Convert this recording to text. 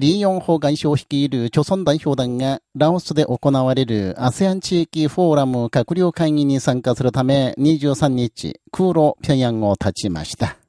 リーヨンホ外相率いる朝村代表団がラオスで行われる ASEAN 地域フォーラム閣僚会議に参加するため23日、空路平壌を立ちました。